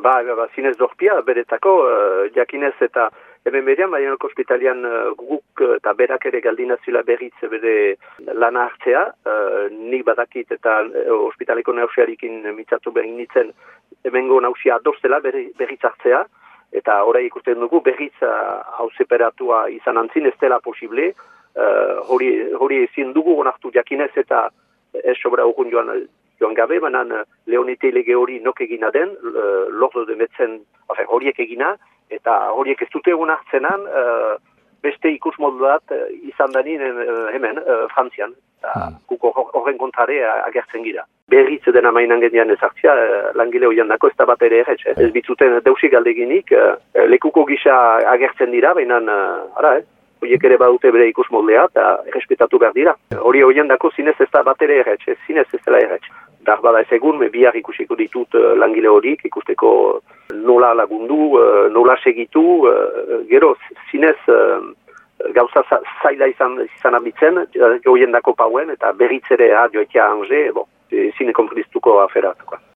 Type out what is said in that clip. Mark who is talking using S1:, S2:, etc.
S1: Ba, ba, zinez dorpia, beretako, uh, jakinez eta hemen berean, Baionako ospitalian uh, guk eta berak ere galdinazioa berriz bere lana hartzea, uh, nik badakit eta uh, ospitaleko nausiarikin mitzatu behin nintzen, hemengo nausia adostela berriz hartzea, eta orai ikusten dugu berriz hau uh, izan antzin ez dela posible, uh, hori, hori ezin dugu onartu jakinez eta ez sobra joan, joan gabe, banan leonite lege hori nok egina den, uh, lordo demetzen horiek egina, eta horiek ez dute egun hartzenan, uh, beste ikus modu bat izan danin hemen, Frantzian, eta hmm. horren kontare agertzen gira. Berriz dena mainan gendian ezartzia, langile horian dako ez da bat ere erretz, ez bitzuten deusik aldeginik, lekuko gisa agertzen dira, baina, ara, eh? Horiek ere badute bere ikus moldea eta errespetatu behar dira. Hori horien dako zinez ez da bat ere erretz, zinez ez dela erretz. Dar bada ez egun, bihar ikusiko ditut uh, langile horiek, ikusteko nola lagundu, uh, nola segitu, gero zinez gauza zaila izan, izan abitzen, joien dako pauen, eta berritzere ha joetia ange, bo, zine komprimistuko aferatuko.